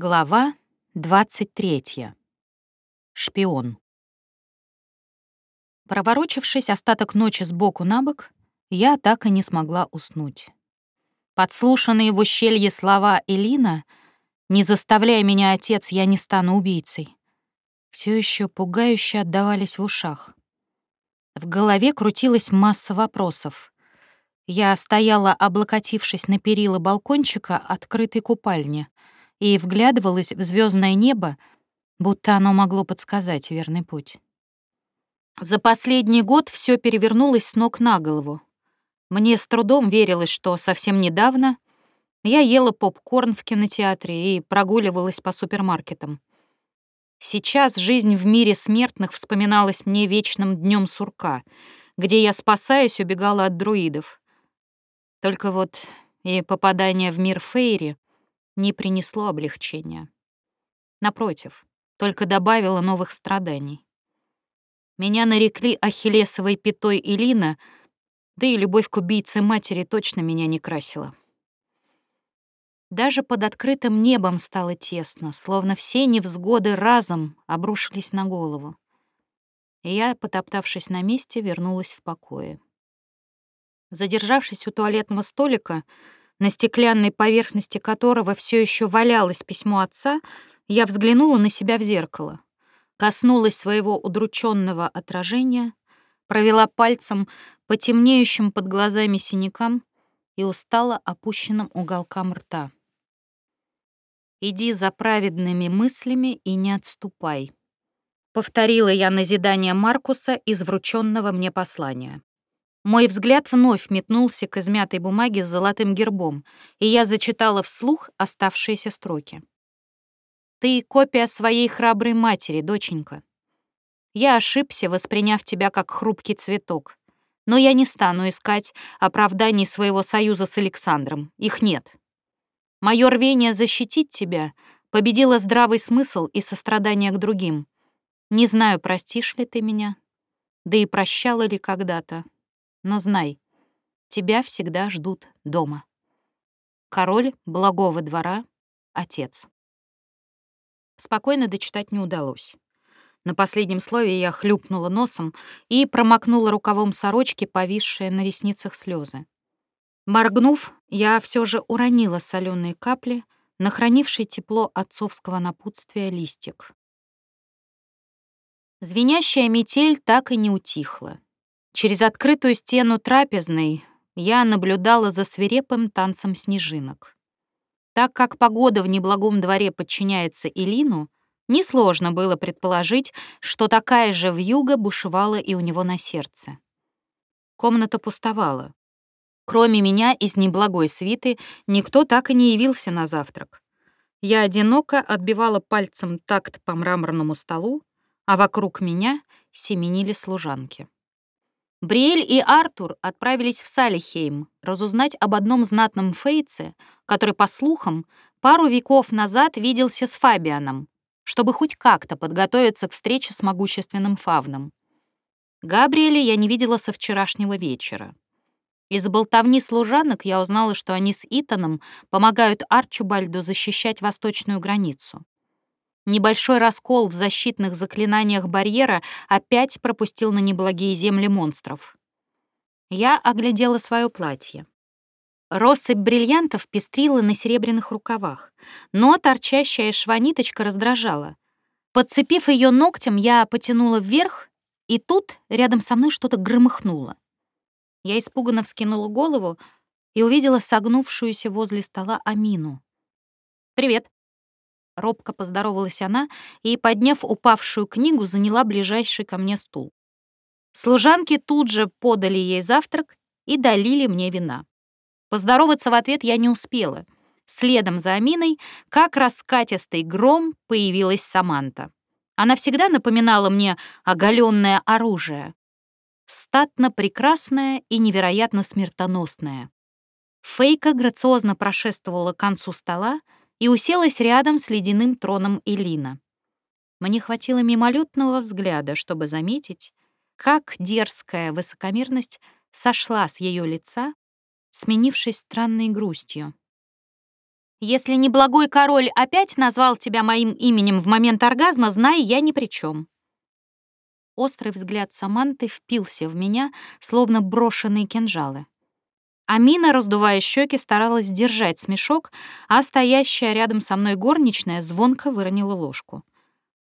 Глава 23. Шпион. Проворочившись остаток ночи сбоку на бок, я так и не смогла уснуть. Подслушанные в ущелье слова Элина «Не заставляй меня, отец, я не стану убийцей» все еще пугающе отдавались в ушах. В голове крутилась масса вопросов. Я стояла, облокотившись на перила балкончика открытой купальни — и вглядывалась в звездное небо, будто оно могло подсказать верный путь. За последний год все перевернулось с ног на голову. Мне с трудом верилось, что совсем недавно я ела попкорн в кинотеатре и прогуливалась по супермаркетам. Сейчас жизнь в мире смертных вспоминалась мне вечным днем сурка, где я, спасаясь, убегала от друидов. Только вот и попадание в мир Фейри не принесло облегчения. Напротив, только добавило новых страданий. Меня нарекли Ахиллесовой пятой Илина, да и любовь к убийце матери точно меня не красила. Даже под открытым небом стало тесно, словно все невзгоды разом обрушились на голову. И я, потоптавшись на месте, вернулась в покое. Задержавшись у туалетного столика, на стеклянной поверхности которого все еще валялось письмо отца, я взглянула на себя в зеркало, коснулась своего удрученного отражения, провела пальцем по темнеющим под глазами синякам и устала опущенным уголкам рта. «Иди за праведными мыслями и не отступай», — повторила я назидание Маркуса из врученного мне послания. Мой взгляд вновь метнулся к измятой бумаге с золотым гербом, и я зачитала вслух оставшиеся строки. «Ты копия своей храброй матери, доченька. Я ошибся, восприняв тебя как хрупкий цветок, но я не стану искать оправданий своего союза с Александром. Их нет. Мое рвение защитить тебя победило здравый смысл и сострадание к другим. Не знаю, простишь ли ты меня, да и прощала ли когда-то, но знай, тебя всегда ждут дома. Король благого двора, отец. Спокойно дочитать не удалось. На последнем слове я хлюпнула носом и промокнула рукавом сорочки, повисшие на ресницах слезы. Моргнув, я все же уронила соленые капли на хранивший тепло отцовского напутствия листик. Звенящая метель так и не утихла. Через открытую стену трапезной я наблюдала за свирепым танцем снежинок. Так как погода в неблагом дворе подчиняется Илину, несложно было предположить, что такая же вьюга бушевала и у него на сердце. Комната пустовала. Кроме меня из неблагой свиты никто так и не явился на завтрак. Я одиноко отбивала пальцем такт по мраморному столу, а вокруг меня семенили служанки. Бриэль и Артур отправились в Салихейм разузнать об одном знатном фейце, который, по слухам, пару веков назад виделся с Фабианом, чтобы хоть как-то подготовиться к встрече с могущественным фавном. Габриэля я не видела со вчерашнего вечера. Из болтовни служанок я узнала, что они с Итаном помогают Арчубальду защищать восточную границу. Небольшой раскол в защитных заклинаниях барьера опять пропустил на неблагие земли монстров. Я оглядела свое платье. Россыпь бриллиантов пестрила на серебряных рукавах, но торчащая шваниточка раздражала. Подцепив ее ногтем, я потянула вверх, и тут рядом со мной что-то громыхнуло. Я испуганно вскинула голову и увидела согнувшуюся возле стола Амину. «Привет», Робко поздоровалась она и, подняв упавшую книгу, заняла ближайший ко мне стул. Служанки тут же подали ей завтрак и долили мне вина. Поздороваться в ответ я не успела. Следом за Аминой, как раскатистый гром, появилась Саманта. Она всегда напоминала мне оголенное оружие. Статно прекрасное и невероятно смертоносное. Фейка грациозно прошествовала к концу стола, и уселась рядом с ледяным троном Элина. Мне хватило мимолетного взгляда, чтобы заметить, как дерзкая высокомерность сошла с ее лица, сменившись странной грустью. Если неблагой король опять назвал тебя моим именем в момент оргазма, знай, я ни при чем. Острый взгляд Саманты впился в меня, словно брошенные кинжалы. Амина, раздувая щеки, старалась сдержать смешок, а стоящая рядом со мной горничная звонко выронила ложку.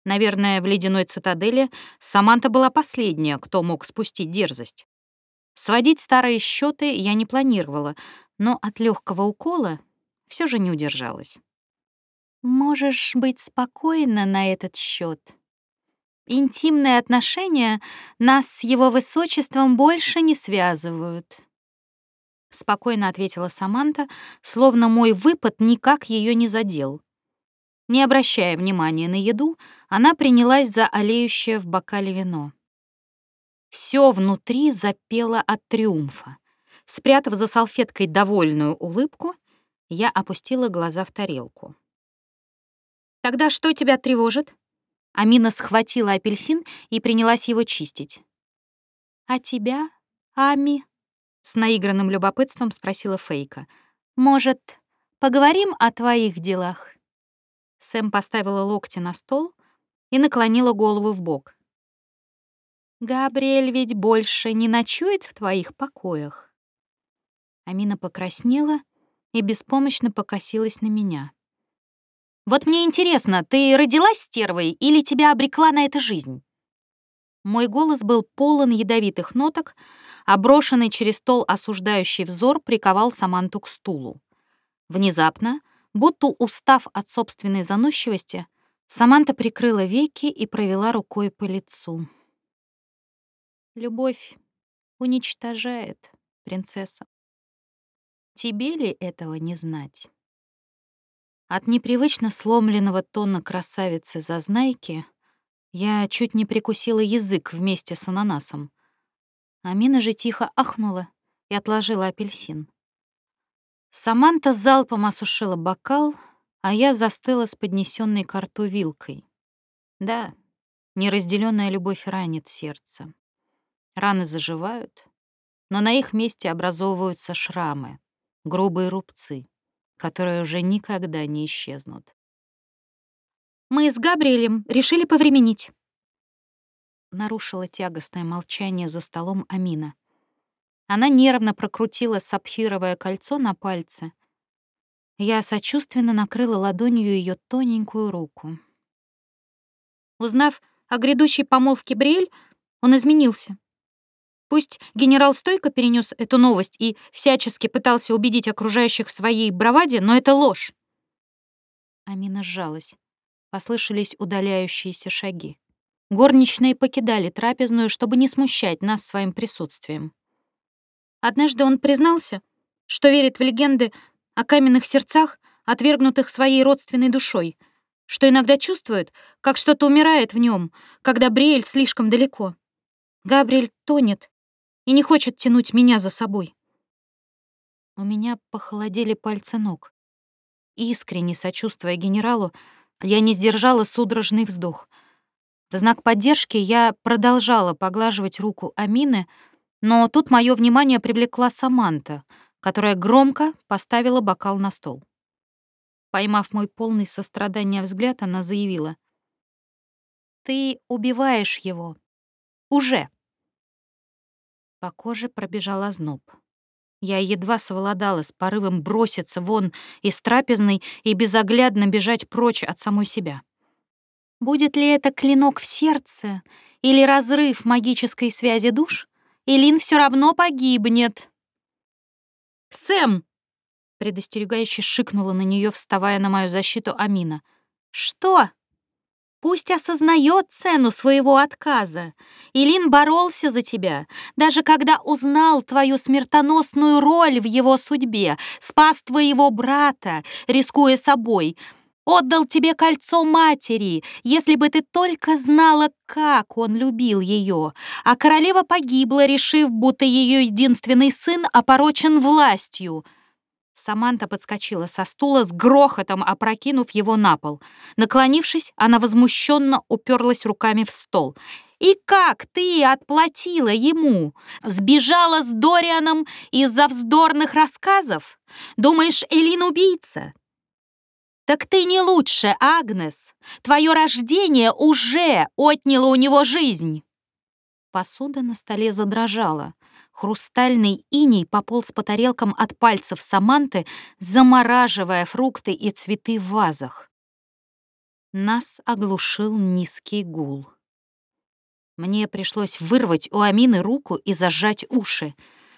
Наверное, в ледяной цитадели Саманта была последняя, кто мог спустить дерзость. Сводить старые счеты я не планировала, но от легкого укола все же не удержалась. «Можешь быть спокойна на этот счет. Интимные отношения нас с его высочеством больше не связывают», — спокойно ответила Саманта, словно мой выпад никак ее не задел. Не обращая внимания на еду, она принялась за олеющее в бокале вино. Все внутри запело от триумфа. Спрятав за салфеткой довольную улыбку, я опустила глаза в тарелку. «Тогда что тебя тревожит?» Амина схватила апельсин и принялась его чистить. «А тебя, Ами?» С наигранным любопытством спросила Фейка. «Может, поговорим о твоих делах?» Сэм поставила локти на стол и наклонила голову в бок. «Габриэль ведь больше не ночует в твоих покоях?» Амина покраснела и беспомощно покосилась на меня. «Вот мне интересно, ты родилась стервой или тебя обрекла на это жизнь?» Мой голос был полон ядовитых ноток, а брошенный через стол осуждающий взор приковал Саманту к стулу. Внезапно, будто устав от собственной заносчивости, Саманта прикрыла веки и провела рукой по лицу. «Любовь уничтожает, принцесса. Тебе ли этого не знать?» От непривычно сломленного тона красавицы-зазнайки я чуть не прикусила язык вместе с ананасом. Амина же тихо ахнула и отложила апельсин. Саманта залпом осушила бокал, а я застыла с поднесенной к рту вилкой. Да, неразделенная любовь ранит сердце. Раны заживают, но на их месте образовываются шрамы, грубые рубцы, которые уже никогда не исчезнут. «Мы с Габриэлем решили повременить», нарушила тягостное молчание за столом Амина. Она нервно прокрутила сапфировое кольцо на пальце. Я сочувственно накрыла ладонью ее тоненькую руку. Узнав о грядущей помолвке Бриэль, он изменился. Пусть генерал стойко перенес эту новость и всячески пытался убедить окружающих в своей браваде, но это ложь. Амина сжалась. Послышались удаляющиеся шаги. Горничные покидали трапезную, чтобы не смущать нас своим присутствием. Однажды он признался, что верит в легенды о каменных сердцах, отвергнутых своей родственной душой, что иногда чувствует, как что-то умирает в нем, когда Бриэль слишком далеко. Габриэль тонет и не хочет тянуть меня за собой. У меня похолодели пальцы ног. Искренне сочувствуя генералу, я не сдержала судорожный вздох — в знак поддержки я продолжала поглаживать руку Амины, но тут мое внимание привлекла Саманта, которая громко поставила бокал на стол. Поймав мой полный сострадания взгляд, она заявила. «Ты убиваешь его. Уже!» По коже пробежал озноб. Я едва совладала с порывом броситься вон из трапезной и безоглядно бежать прочь от самой себя. Будет ли это клинок в сердце или разрыв магической связи душ, Илин все равно погибнет. «Сэм!» — предостерегающе шикнула на нее, вставая на мою защиту Амина. «Что?» Пусть осознает цену своего отказа. Илин боролся за тебя, даже когда узнал твою смертоносную роль в его судьбе, спас твоего брата, рискуя собой — Отдал тебе кольцо матери, если бы ты только знала, как он любил ее. А королева погибла, решив, будто ее единственный сын опорочен властью. Саманта подскочила со стула с грохотом, опрокинув его на пол. Наклонившись, она возмущенно уперлась руками в стол. «И как ты отплатила ему? Сбежала с Дорианом из-за вздорных рассказов? Думаешь, Элин убийца? «Так ты не лучше, Агнес! Твое рождение уже отняло у него жизнь!» Посуда на столе задрожала. Хрустальный иней пополз по тарелкам от пальцев Саманты, замораживая фрукты и цветы в вазах. Нас оглушил низкий гул. Мне пришлось вырвать у Амины руку и зажать уши.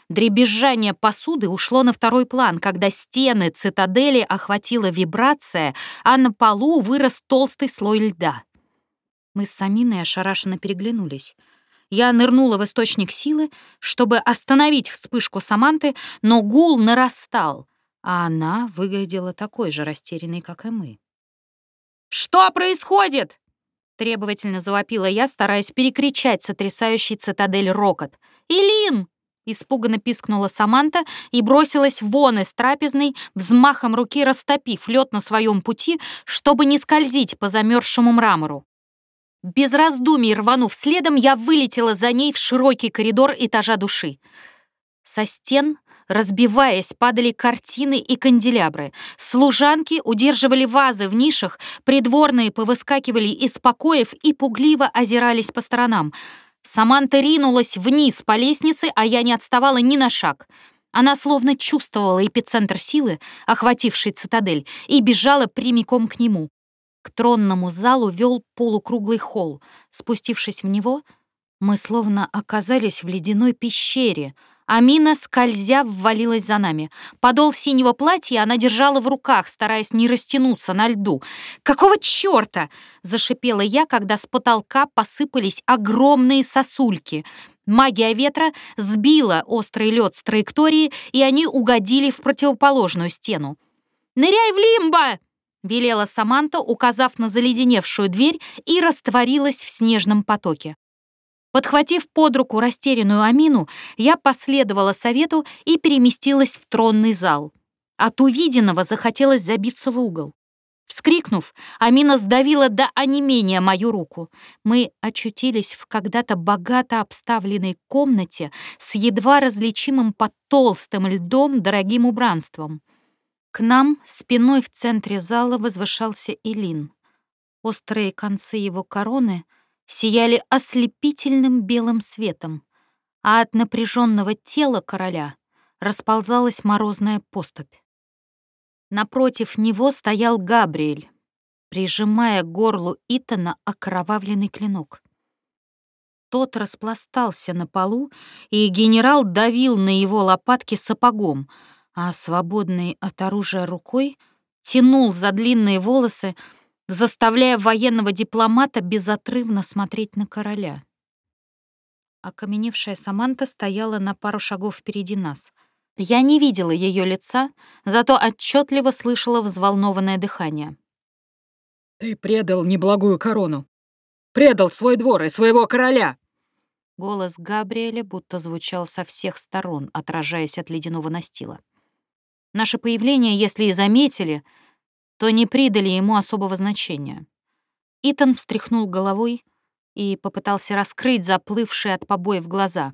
Дребезжание посуды ушло на второй план, когда стены цитадели охватила вибрация, а на полу вырос толстый слой льда. Мы с Аминой ошарашенно переглянулись. Я нырнула в источник силы, чтобы остановить вспышку Саманты, но гул нарастал, а она выглядела такой же растерянной, как и мы. «Что происходит?» Требовательно завопила я, стараясь перекричать сотрясающий цитадель рокот. «Илин!» Испуганно пискнула Саманта и бросилась вон из трапезной, взмахом руки растопив лед на своем пути, чтобы не скользить по замерзшему мрамору. Без раздумий рванув следом, я вылетела за ней в широкий коридор этажа души. Со стен Разбиваясь, падали картины и канделябры. Служанки удерживали вазы в нишах, придворные повыскакивали из покоев и пугливо озирались по сторонам. Саманта ринулась вниз по лестнице, а я не отставала ни на шаг. Она словно чувствовала эпицентр силы, охвативший цитадель, и бежала прямиком к нему. К тронному залу вел полукруглый холл. Спустившись в него, мы словно оказались в ледяной пещере — Амина, скользя, ввалилась за нами. Подол синего платья она держала в руках, стараясь не растянуться на льду. «Какого черта?» — зашипела я, когда с потолка посыпались огромные сосульки. Магия ветра сбила острый лед с траектории, и они угодили в противоположную стену. «Ныряй в лимбо!» — велела Саманта, указав на заледеневшую дверь, и растворилась в снежном потоке. Подхватив под руку растерянную Амину, я последовала совету и переместилась в тронный зал. От увиденного захотелось забиться в угол. Вскрикнув, Амина сдавила до онемения мою руку. Мы очутились в когда-то богато обставленной комнате с едва различимым под толстым льдом дорогим убранством. К нам спиной в центре зала возвышался Илин. Острые концы его короны — сияли ослепительным белым светом, а от напряженного тела короля расползалась морозная поступь. Напротив него стоял Габриэль, прижимая к горлу Итана окровавленный клинок. Тот распластался на полу, и генерал давил на его лопатки сапогом, а свободной от оружия рукой тянул за длинные волосы, заставляя военного дипломата безотрывно смотреть на короля. Окаменевшая Саманта стояла на пару шагов впереди нас. Я не видела ее лица, зато отчетливо слышала взволнованное дыхание. «Ты предал неблагую корону! Предал свой двор и своего короля!» Голос Габриэля будто звучал со всех сторон, отражаясь от ледяного настила. Наше появление, если и заметили, то не придали ему особого значения. Итан встряхнул головой и попытался раскрыть заплывшие от побоев глаза.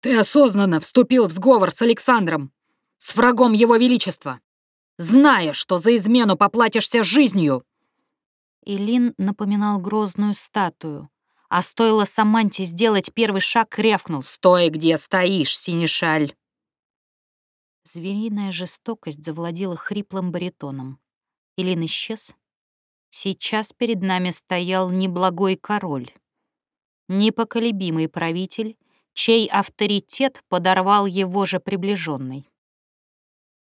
«Ты осознанно вступил в сговор с Александром, с врагом его величества, зная, что за измену поплатишься жизнью!» Илин напоминал грозную статую, а стоило Саманте сделать первый шаг, рявкнул. «Стой, где стоишь, синешаль!» Звериная жестокость завладела хриплым баритоном. Илин исчез. Сейчас перед нами стоял неблагой король, непоколебимый правитель, чей авторитет подорвал его же приближенный.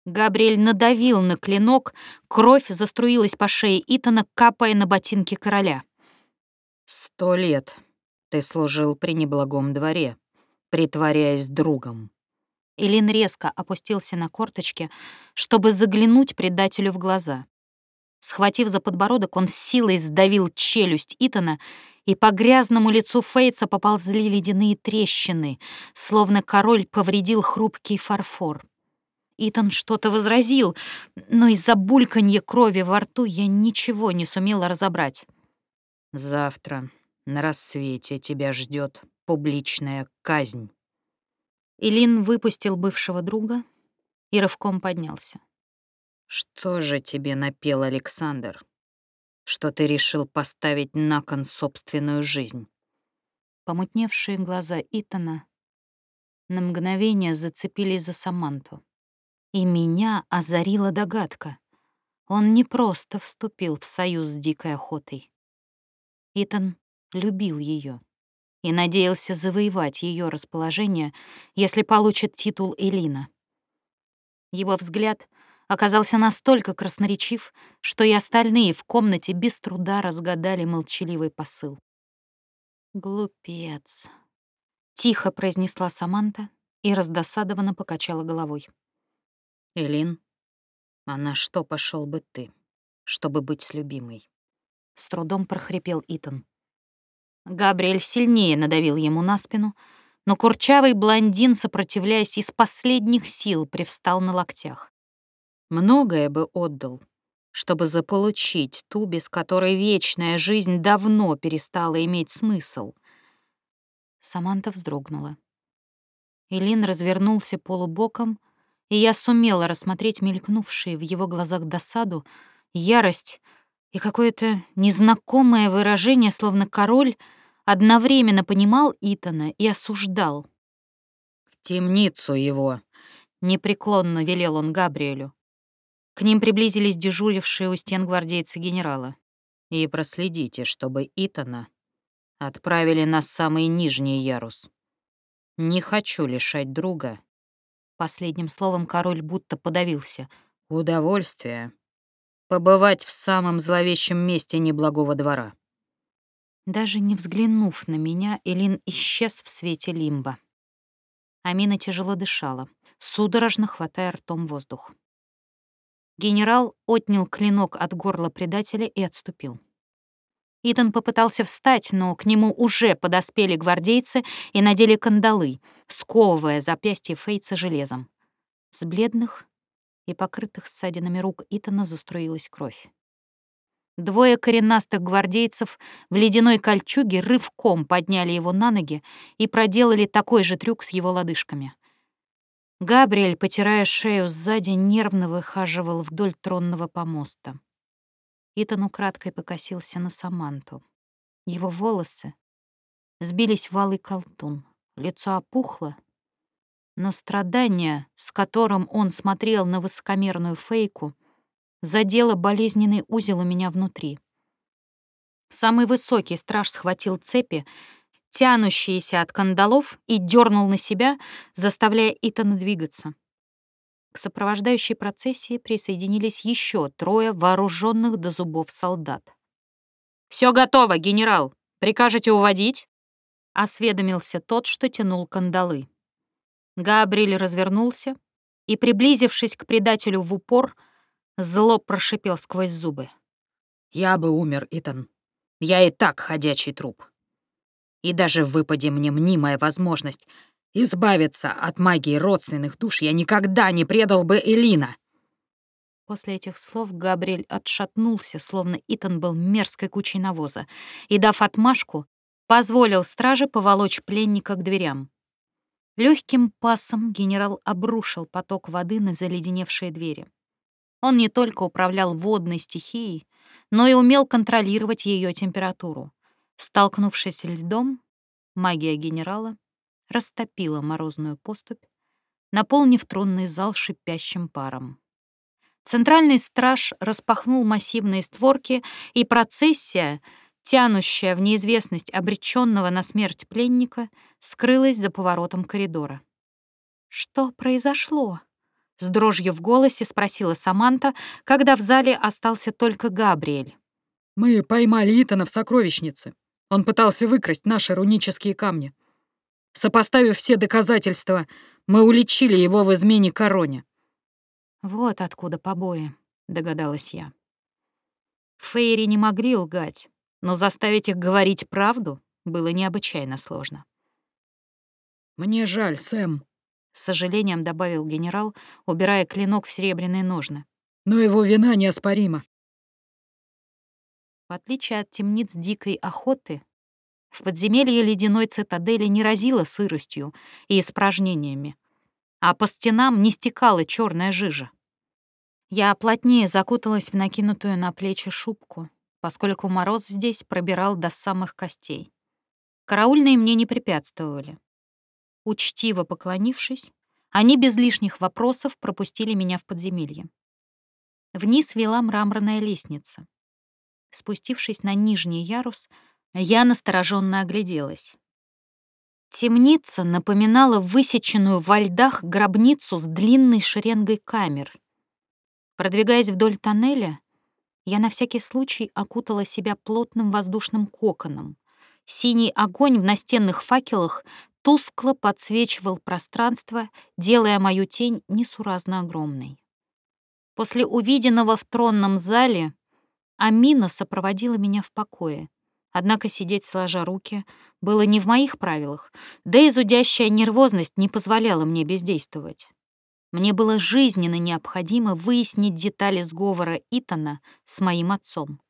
Габриэль надавил на клинок, кровь заструилась по шее Итана, капая на ботинки короля. «Сто лет ты служил при неблагом дворе, притворяясь другом». Илин резко опустился на корточки, чтобы заглянуть предателю в глаза. Схватив за подбородок, он силой сдавил челюсть Итана, и по грязному лицу Фейтса поползли ледяные трещины, словно король повредил хрупкий фарфор. Итан что-то возразил, но из-за бульканья крови во рту я ничего не сумела разобрать. «Завтра на рассвете тебя ждет публичная казнь». Илин выпустил бывшего друга и рывком поднялся. «Что же тебе напел Александр? Что ты решил поставить на кон собственную жизнь?» Помутневшие глаза Итана на мгновение зацепились за Саманту. И меня озарила догадка. Он не просто вступил в союз с дикой охотой. Итан любил ее и надеялся завоевать ее расположение, если получит титул Элина. Его взгляд оказался настолько красноречив, что и остальные в комнате без труда разгадали молчаливый посыл. «Глупец», — тихо произнесла Саманта и раздосадованно покачала головой. «Элин, а на что пошел бы ты, чтобы быть с любимой?» С трудом прохрипел Итан. Габриэль сильнее надавил ему на спину, но курчавый блондин, сопротивляясь из последних сил, привстал на локтях. Многое бы отдал, чтобы заполучить ту, без которой вечная жизнь давно перестала иметь смысл. Саманта вздрогнула. Илин развернулся полубоком, и я сумела рассмотреть мелькнувшие в его глазах досаду, ярость и какое-то незнакомое выражение, словно король одновременно понимал Итана и осуждал. «В темницу его!» — непреклонно велел он Габриэлю. К ним приблизились дежурившие у стен гвардейцы генерала. «И проследите, чтобы Итана отправили на самый нижний ярус. Не хочу лишать друга». Последним словом король будто подавился. «Удовольствие побывать в самом зловещем месте неблагого двора». Даже не взглянув на меня, Элин исчез в свете лимба. Амина тяжело дышала, судорожно хватая ртом воздух. Генерал отнял клинок от горла предателя и отступил. Итан попытался встать, но к нему уже подоспели гвардейцы и надели кандалы, сковывая запястье Фейца железом. С бледных и покрытых ссадинами рук Итана заструилась кровь. Двое коренастых гвардейцев в ледяной кольчуге рывком подняли его на ноги и проделали такой же трюк с его лодыжками — Габриэль, потирая шею сзади, нервно выхаживал вдоль тронного помоста. Итан украдкой покосился на Саманту. Его волосы сбились в алый колтун, лицо опухло, но страдание, с которым он смотрел на высокомерную фейку, задело болезненный узел у меня внутри. Самый высокий страж схватил цепи тянущиеся от кандалов, и дернул на себя, заставляя Итана двигаться. К сопровождающей процессии присоединились еще трое вооруженных до зубов солдат. Все готово, генерал! Прикажете уводить?» — осведомился тот, что тянул кандалы. Габриэль развернулся и, приблизившись к предателю в упор, зло прошипел сквозь зубы. «Я бы умер, Итан. Я и так ходячий труп. И даже выпади мне мнимая возможность избавиться от магии родственных душ, я никогда не предал бы Элина. После этих слов Габриэль отшатнулся, словно Итан был мерзкой кучей навоза, и, дав отмашку, позволил страже поволочь пленника к дверям. Легким пасом генерал обрушил поток воды на заледеневшие двери. Он не только управлял водной стихией, но и умел контролировать ее температуру. Столкнувшись льдом, магия генерала растопила морозную поступь, наполнив тронный зал шипящим паром. Центральный страж распахнул массивные створки, и процессия, тянущая в неизвестность обреченного на смерть пленника, скрылась за поворотом коридора. «Что произошло?» — с дрожью в голосе спросила Саманта, когда в зале остался только Габриэль. «Мы поймали Итана в сокровищнице», он пытался выкрасть наши рунические камни. Сопоставив все доказательства, мы уличили его в измене короне. «Вот откуда побои», — догадалась я. Фейри не могли лгать, но заставить их говорить правду было необычайно сложно. «Мне жаль, Сэм», — с сожалением добавил генерал, убирая клинок в серебряные ножны. «Но его вина неоспорима. В отличие от темниц дикой охоты, в подземелье ледяной цитадели не разило сыростью и испражнениями, а по стенам не стекала черная жижа. Я плотнее закуталась в накинутую на плечи шубку, поскольку мороз здесь пробирал до самых костей. Караульные мне не препятствовали. Учтиво поклонившись, они без лишних вопросов пропустили меня в подземелье. Вниз вела мраморная лестница. Спустившись на нижний ярус, я настороженно огляделась. Темница напоминала высеченную во льдах гробницу с длинной шеренгой камер. Продвигаясь вдоль тоннеля, я на всякий случай окутала себя плотным воздушным коконом. Синий огонь в настенных факелах тускло подсвечивал пространство, делая мою тень несуразно огромной. После увиденного в тронном зале Амина сопроводила меня в покое. Однако сидеть сложа руки было не в моих правилах, да и зудящая нервозность не позволяла мне бездействовать. Мне было жизненно необходимо выяснить детали сговора Итана с моим отцом.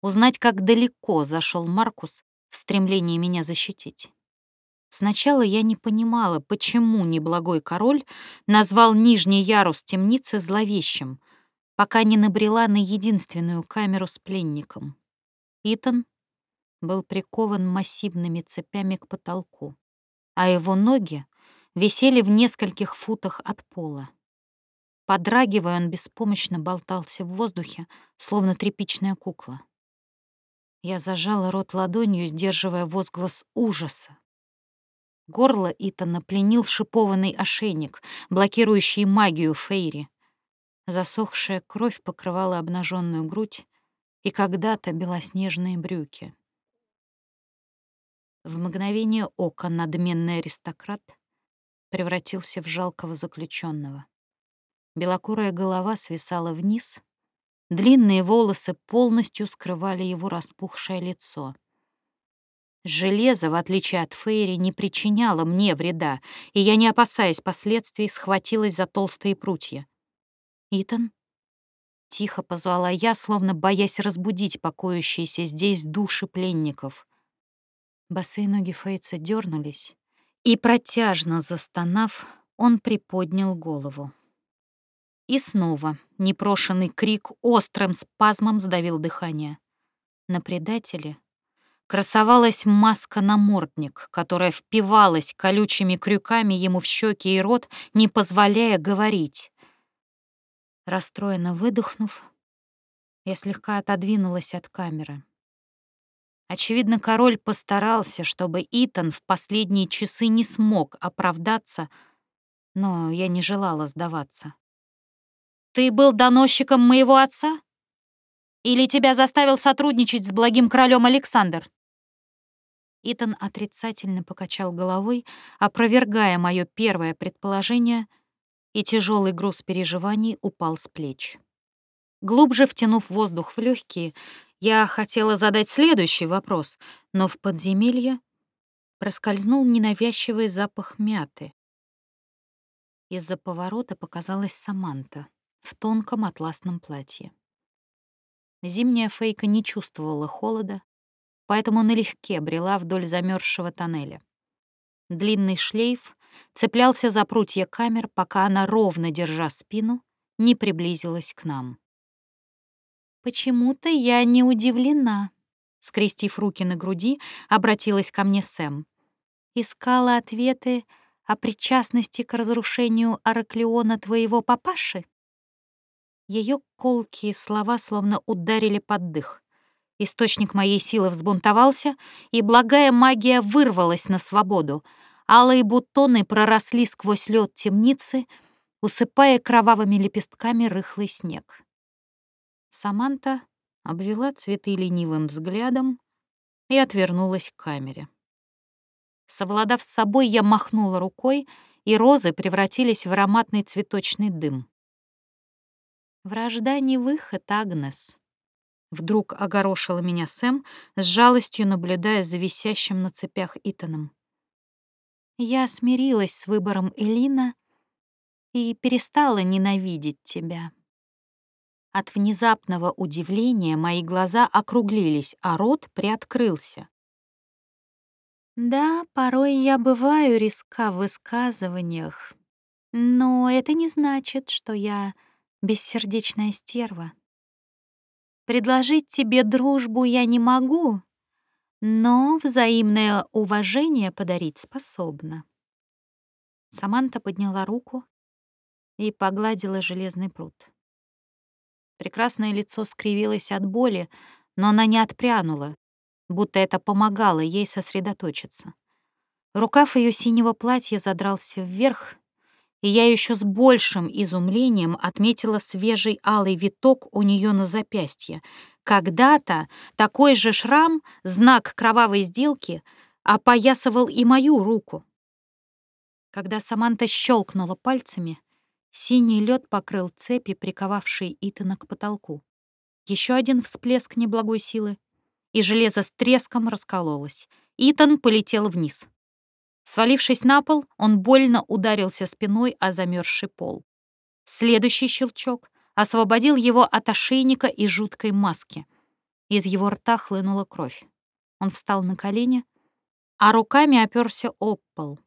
Узнать, как далеко зашел Маркус в стремлении меня защитить. Сначала я не понимала, почему неблагой король назвал нижний ярус темницы зловещим, пока не набрела на единственную камеру с пленником. Итан был прикован массивными цепями к потолку, а его ноги висели в нескольких футах от пола. Подрагивая, он беспомощно болтался в воздухе, словно тряпичная кукла. Я зажала рот ладонью, сдерживая возглас ужаса. Горло Итана пленил шипованный ошейник, блокирующий магию Фейри. Засохшая кровь покрывала обнаженную грудь и когда-то белоснежные брюки. В мгновение ока надменный аристократ превратился в жалкого заключенного. Белокурая голова свисала вниз, длинные волосы полностью скрывали его распухшее лицо — Железо, в отличие от Фейри, не причиняло мне вреда, и я, не опасаясь последствий, схватилась за толстые прутья. «Итан?» — тихо позвала я, словно боясь разбудить покоящиеся здесь души пленников. Босые ноги Фейца дернулись, и, протяжно застонав, он приподнял голову. И снова непрошенный крик острым спазмом сдавил дыхание. На предателе красовалась маска-намордник, которая впивалась колючими крюками ему в щеки и рот, не позволяя говорить. Расстроенно выдохнув, я слегка отодвинулась от камеры. Очевидно, король постарался, чтобы Итан в последние часы не смог оправдаться, но я не желала сдаваться. «Ты был доносчиком моего отца? Или тебя заставил сотрудничать с благим королем Александр?» Итан отрицательно покачал головой, опровергая мое первое предположение, и тяжелый груз переживаний упал с плеч. Глубже втянув воздух в легкие, я хотела задать следующий вопрос, но в подземелье проскользнул ненавязчивый запах мяты. Из-за поворота показалась Саманта в тонком атласном платье. Зимняя фейка не чувствовала холода, поэтому налегке брела вдоль замерзшего тоннеля. Длинный шлейф цеплялся за прутья камер, пока она, ровно держа спину, не приблизилась к нам. «Почему-то я не удивлена», — скрестив руки на груди, обратилась ко мне Сэм. «Искала ответы о причастности к разрушению Араклеона твоего папаши?» Ее колкие слова словно ударили под дых. Источник моей силы взбунтовался, и благая магия вырвалась на свободу. Алые бутоны проросли сквозь лед темницы, усыпая кровавыми лепестками рыхлый снег. Саманта обвела цветы ленивым взглядом и отвернулась к камере. Совладав с собой, я махнула рукой, и розы превратились в ароматный цветочный дым. «Вражда не выход, Агнес», Вдруг огорошила меня Сэм, с жалостью наблюдая за висящим на цепях Итаном. Я смирилась с выбором Элина и перестала ненавидеть тебя. От внезапного удивления мои глаза округлились, а рот приоткрылся. Да, порой я бываю риска в высказываниях, но это не значит, что я бессердечная стерва. Предложить тебе дружбу я не могу, но взаимное уважение подарить способна. Саманта подняла руку и погладила железный пруд. Прекрасное лицо скривилось от боли, но она не отпрянула, будто это помогало ей сосредоточиться. Рукав ее синего платья задрался вверх, и я еще с большим изумлением отметила свежий алый виток у нее на запястье. Когда-то такой же шрам, знак кровавой сделки, опоясывал и мою руку. Когда Саманта щелкнула пальцами, синий лед покрыл цепи, приковавшие Итана к потолку. Еще один всплеск неблагой силы, и железо с треском раскололось. Итан полетел вниз. Свалившись на пол, он больно ударился спиной о замерзший пол. Следующий щелчок освободил его от ошейника и жуткой маски. Из его рта хлынула кровь. Он встал на колени, а руками оперся об пол.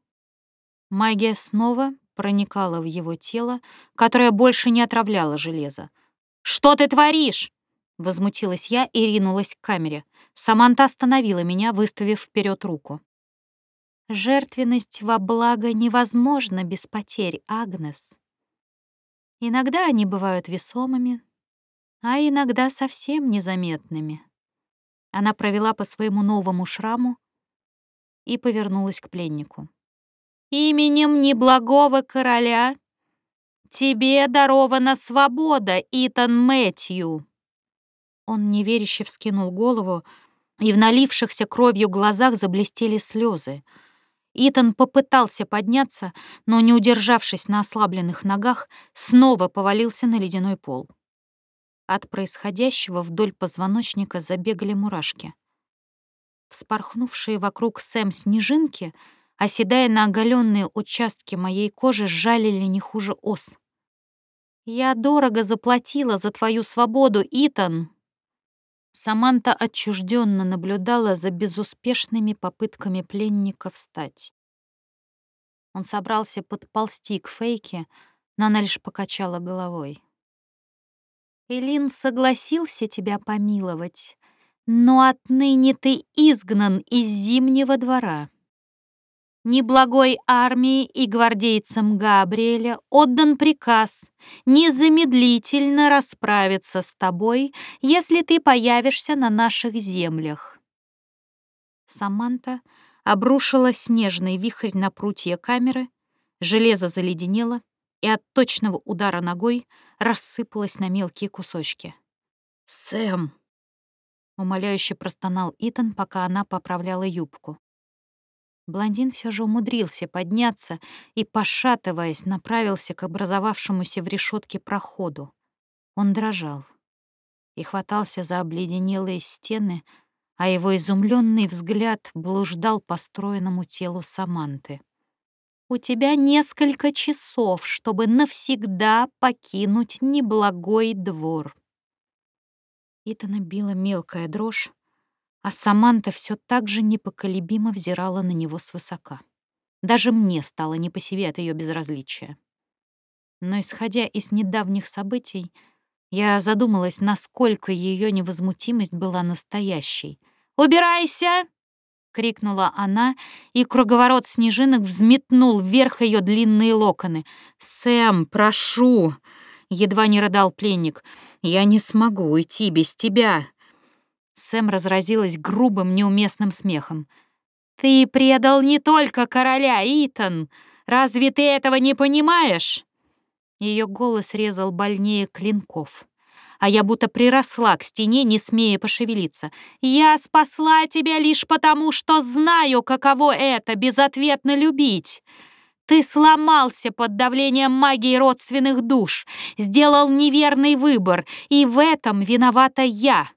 Магия снова проникала в его тело, которое больше не отравляло железо. «Что ты творишь?» Возмутилась я и ринулась к камере. Саманта остановила меня, выставив вперед руку. Жертвенность во благо невозможна без потерь, Агнес. Иногда они бывают весомыми, а иногда совсем незаметными. Она провела по своему новому шраму и повернулась к пленнику. «Именем неблагого короля тебе дарована свобода, Итан Мэтью!» Он неверяще вскинул голову, и в налившихся кровью глазах заблестели слезы — Итан попытался подняться, но, не удержавшись на ослабленных ногах, снова повалился на ледяной пол. От происходящего вдоль позвоночника забегали мурашки. Вспорхнувшие вокруг Сэм снежинки, оседая на оголенные участки моей кожи, жалили не хуже ос. «Я дорого заплатила за твою свободу, Итан!» Саманта отчужденно наблюдала за безуспешными попытками пленника встать. Он собрался подползти к Фейке, но она лишь покачала головой. «Элин согласился тебя помиловать, но отныне ты изгнан из Зимнего двора. Неблагой армии и гвардейцам Габриэля отдан приказ незамедлительно расправиться с тобой, если ты появишься на наших землях. Саманта обрушила снежный вихрь на прутья камеры, железо заледенело и от точного удара ногой рассыпалось на мелкие кусочки. «Сэм!» — умоляюще простонал Итан, пока она поправляла юбку. Блондин все же умудрился подняться и, пошатываясь, направился к образовавшемуся в решетке проходу. Он дрожал и хватался за обледенелые стены, а его изумленный взгляд блуждал по стройному телу Саманты. «У тебя несколько часов, чтобы навсегда покинуть неблагой двор». Итана била мелкая дрожь, а Саманта все так же непоколебимо взирала на него свысока. Даже мне стало не по себе от ее безразличия. Но, исходя из недавних событий, я задумалась, насколько ее невозмутимость была настоящей. «Убирайся!» — крикнула она, и круговорот снежинок взметнул вверх ее длинные локоны. «Сэм, прошу!» — едва не рыдал пленник. «Я не смогу уйти без тебя!» Сэм разразилась грубым, неуместным смехом. «Ты предал не только короля, Итан! Разве ты этого не понимаешь?» Ее голос резал больнее клинков. А я будто приросла к стене, не смея пошевелиться. «Я спасла тебя лишь потому, что знаю, каково это — безответно любить!» Ты сломался под давлением магии родственных душ, сделал неверный выбор, и в этом виновата я.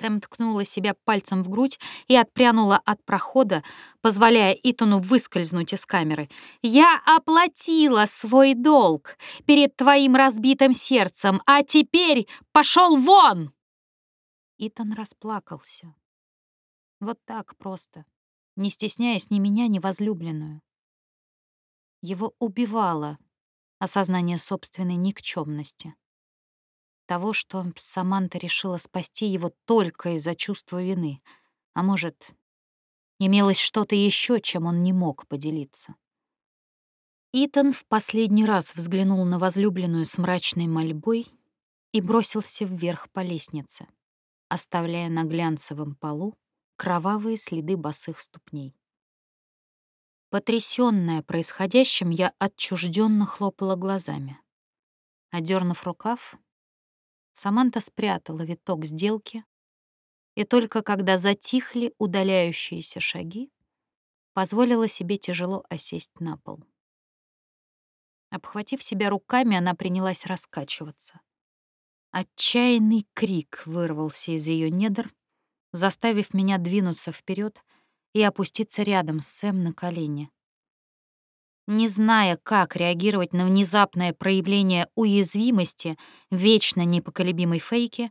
Сэм ткнула себя пальцем в грудь и отпрянула от прохода, позволяя Итану выскользнуть из камеры. «Я оплатила свой долг перед твоим разбитым сердцем, а теперь пошел вон!» Итан расплакался. Вот так просто, не стесняясь ни меня, ни возлюбленную. Его убивало осознание собственной никчемности. Того, что Саманта решила спасти его только из-за чувства вины, а может, имелось что-то еще, чем он не мог поделиться. Итан в последний раз взглянул на возлюбленную с мрачной мольбой и бросился вверх по лестнице, оставляя на глянцевом полу кровавые следы босых ступней. Потрясённая происходящим, я отчужденно хлопала глазами. Одернув рукав, Саманта спрятала виток сделки, и только когда затихли удаляющиеся шаги, позволила себе тяжело осесть на пол. Обхватив себя руками, она принялась раскачиваться. Отчаянный крик вырвался из ее недр, заставив меня двинуться вперед и опуститься рядом с Сэм на колени. Не зная, как реагировать на внезапное проявление уязвимости вечно непоколебимой фейки,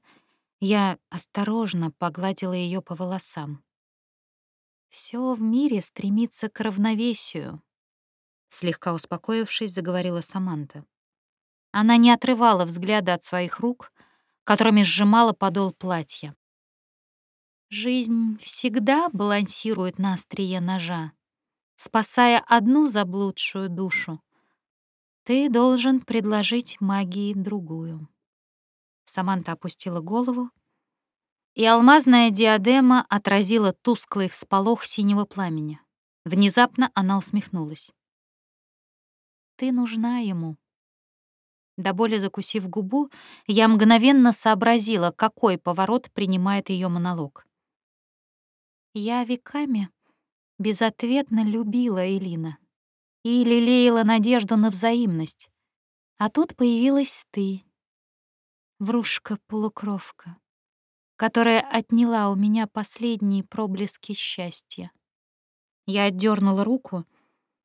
я осторожно погладила ее по волосам. Все в мире стремится к равновесию», — слегка успокоившись, заговорила Саманта. Она не отрывала взгляда от своих рук, которыми сжимала подол платья. Жизнь всегда балансирует на острие ножа, спасая одну заблудшую душу. Ты должен предложить магии другую. Саманта опустила голову, и алмазная диадема отразила тусклый всполох синего пламени. Внезапно она усмехнулась. «Ты нужна ему», до боли закусив губу, я мгновенно сообразила, какой поворот принимает ее монолог. Я веками безответно любила Элина и лелеяла надежду на взаимность. А тут появилась ты, врушка-полукровка, которая отняла у меня последние проблески счастья. Я отдернула руку —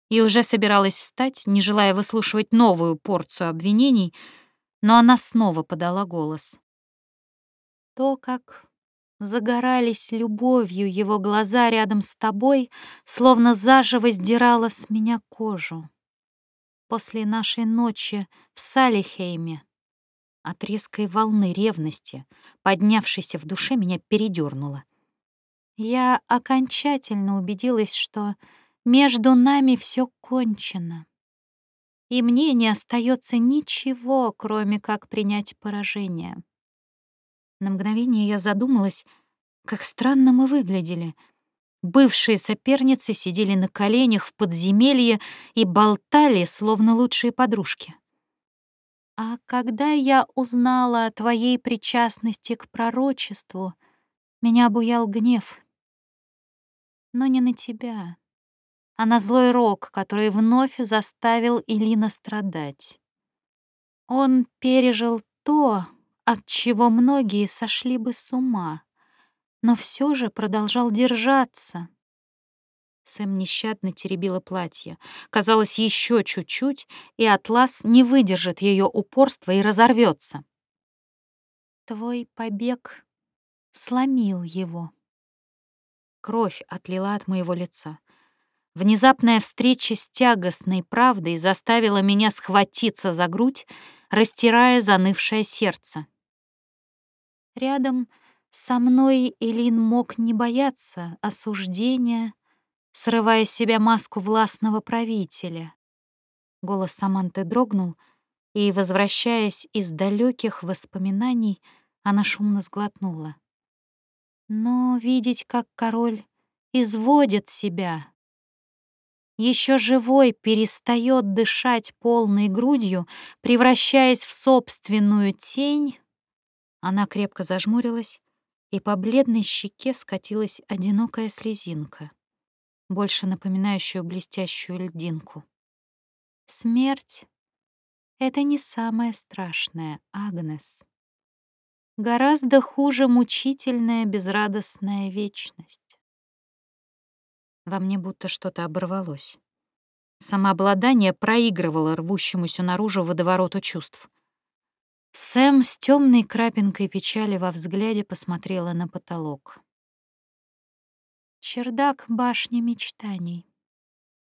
и уже собиралась встать, не желая выслушивать новую порцию обвинений, но она снова подала голос. То, как загорались любовью его глаза рядом с тобой, словно заживо сдирало с меня кожу. После нашей ночи в Салихейме от резкой волны ревности, поднявшейся в душе, меня передернуло. Я окончательно убедилась, что между нами все кончено. И мне не остается ничего, кроме как принять поражение. На мгновение я задумалась, как странно мы выглядели. Бывшие соперницы сидели на коленях в подземелье и болтали, словно лучшие подружки. А когда я узнала о твоей причастности к пророчеству, меня обуял гнев. Но не на тебя а на злой рок, который вновь заставил Илина страдать. Он пережил то, от чего многие сошли бы с ума, но все же продолжал держаться. Сэм нещадно теребила платье. Казалось, еще чуть-чуть, и атлас не выдержит ее упорства и разорвется. Твой побег сломил его. Кровь отлила от моего лица. Внезапная встреча с тягостной правдой заставила меня схватиться за грудь, растирая занывшее сердце. Рядом со мной Элин мог не бояться осуждения, срывая с себя маску властного правителя. Голос Саманты дрогнул, и, возвращаясь из далеких воспоминаний, она шумно сглотнула. Но видеть, как король изводит себя, еще живой перестает дышать полной грудью, превращаясь в собственную тень, она крепко зажмурилась, и по бледной щеке скатилась одинокая слезинка, больше напоминающую блестящую льдинку. Смерть — это не самое страшное, Агнес. Гораздо хуже мучительная безрадостная вечность. Во мне будто что-то оборвалось. Самообладание проигрывало рвущемуся наружу водовороту чувств. Сэм с темной крапинкой печали во взгляде посмотрела на потолок. Чердак башни мечтаний.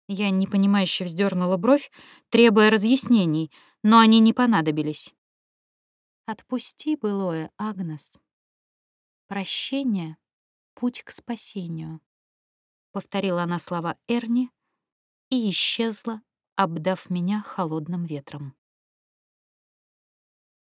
Я непонимающе вздернула бровь, требуя разъяснений, но они не понадобились. «Отпусти былое, Агнес. Прощение — путь к спасению», — повторила она слова Эрни и исчезла, обдав меня холодным ветром.